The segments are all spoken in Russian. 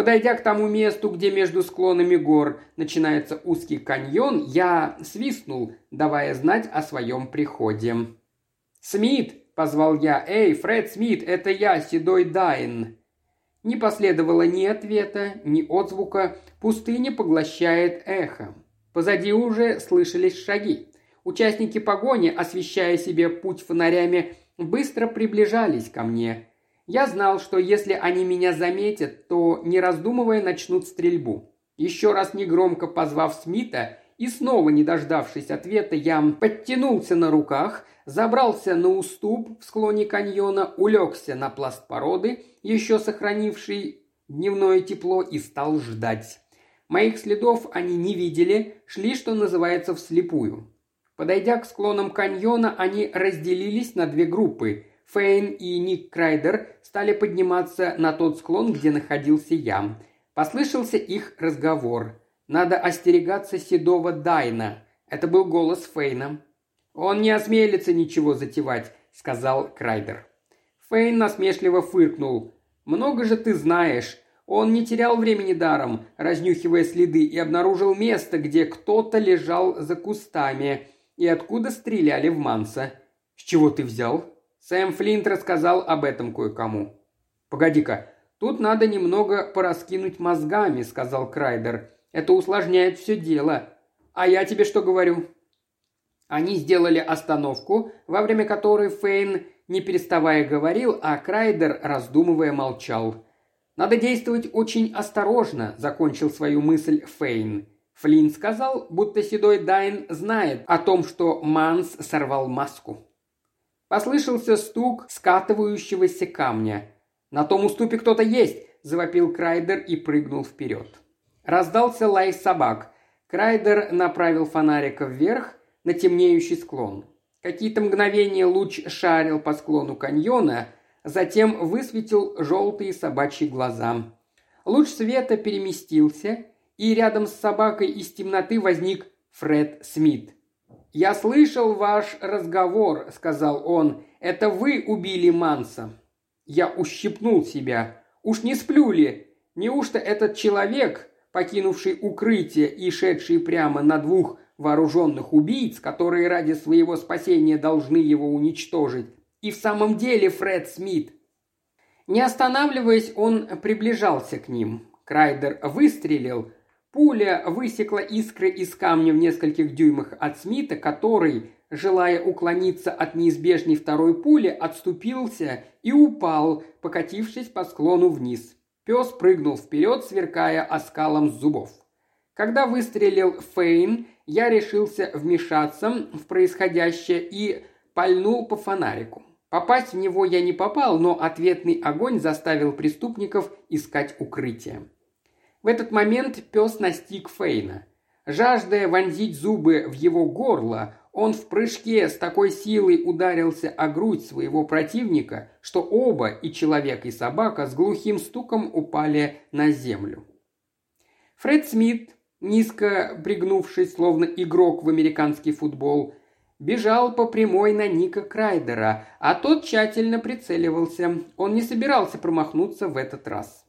Подойдя к тому месту, где между склонами гор начинается узкий каньон, я свистнул, давая знать о своем приходе. «Смит!» – позвал я. «Эй, Фред Смит, это я, Седой Дайн!» Не последовало ни ответа, ни отзвука, пустыня поглощает эхо. Позади уже слышались шаги. Участники погони, освещая себе путь фонарями, быстро приближались ко мне. Я знал, что если они меня заметят, то, не раздумывая, начнут стрельбу. Еще раз негромко позвав Смита и снова не дождавшись ответа, я подтянулся на руках, забрался на уступ в склоне каньона, улегся на пласт породы, еще сохранивший дневное тепло, и стал ждать. Моих следов они не видели, шли, что называется, вслепую. Подойдя к склонам каньона, они разделились на две группы. Фейн и Ник Крайдер стали подниматься на тот склон, где находился я. Послышался их разговор. «Надо остерегаться седого Дайна». Это был голос Фейна. «Он не осмелится ничего затевать», — сказал Крайдер. Фейн насмешливо фыркнул. «Много же ты знаешь. Он не терял времени даром, разнюхивая следы, и обнаружил место, где кто-то лежал за кустами и откуда стреляли в Манса. С чего ты взял? Сэм Флинт рассказал об этом кое-кому. Погоди-ка, тут надо немного пораскинуть мозгами, сказал Крайдер. Это усложняет все дело. А я тебе что говорю? Они сделали остановку, во время которой Фейн, не переставая, говорил, а Крайдер, раздумывая, молчал. «Надо действовать очень осторожно», – закончил свою мысль Фейн. Флинн сказал, будто седой Дайн знает о том, что Манс сорвал маску. Послышался стук скатывающегося камня. «На том уступе кто-то есть!» – завопил Крайдер и прыгнул вперед. Раздался лай собак. Крайдер направил фонарик вверх на темнеющий склон. Какие-то мгновения луч шарил по склону каньона, затем высветил желтые собачьи глаза. Луч света переместился и рядом с собакой из темноты возник Фред Смит. «Я слышал ваш разговор», — сказал он. «Это вы убили Манса». Я ущипнул себя. Уж не сплю ли? Неужто этот человек, покинувший укрытие и шедший прямо на двух вооруженных убийц, которые ради своего спасения должны его уничтожить, и в самом деле Фред Смит? Не останавливаясь, он приближался к ним. Крайдер выстрелил, Пуля высекла искры из камня в нескольких дюймах от Смита, который, желая уклониться от неизбежной второй пули, отступился и упал, покатившись по склону вниз. Пес прыгнул вперед, сверкая оскалом зубов. Когда выстрелил Фейн, я решился вмешаться в происходящее и пальнул по фонарику. Попасть в него я не попал, но ответный огонь заставил преступников искать укрытие. В этот момент пес настиг Фейна. Жаждая вонзить зубы в его горло, он в прыжке с такой силой ударился о грудь своего противника, что оба, и человек, и собака, с глухим стуком упали на землю. Фред Смит, низко пригнувшись, словно игрок в американский футбол, бежал по прямой на Ника Крайдера, а тот тщательно прицеливался. Он не собирался промахнуться в этот раз.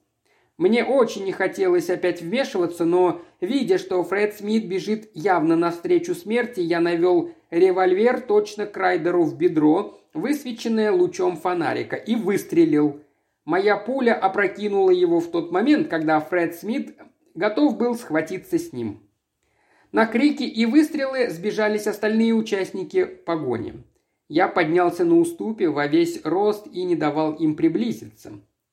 Мне очень не хотелось опять вмешиваться, но, видя, что Фред Смит бежит явно навстречу смерти, я навел револьвер точно к Райдеру в бедро, высвеченное лучом фонарика, и выстрелил. Моя пуля опрокинула его в тот момент, когда Фред Смит готов был схватиться с ним. На крики и выстрелы сбежались остальные участники погони. Я поднялся на уступе во весь рост и не давал им приблизиться.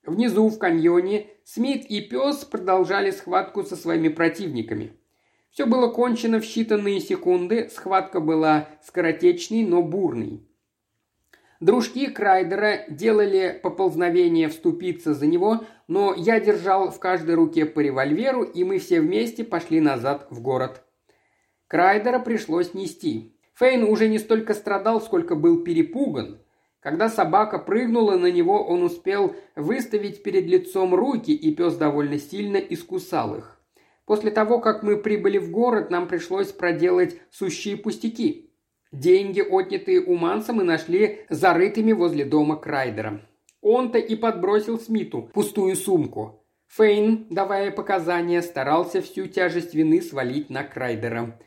Внизу, в каньоне, Смит и пес продолжали схватку со своими противниками. Все было кончено в считанные секунды, схватка была скоротечной, но бурной. Дружки Крайдера делали поползновение вступиться за него, но я держал в каждой руке по револьверу, и мы все вместе пошли назад в город. Крайдера пришлось нести. Фейн уже не столько страдал, сколько был перепуган. Когда собака прыгнула на него, он успел выставить перед лицом руки, и пес довольно сильно искусал их. После того, как мы прибыли в город, нам пришлось проделать сущие пустяки. Деньги, отнятые у Манса, мы нашли зарытыми возле дома Крайдера. Он-то и подбросил Смиту пустую сумку. Фейн, давая показания, старался всю тяжесть вины свалить на Крайдера.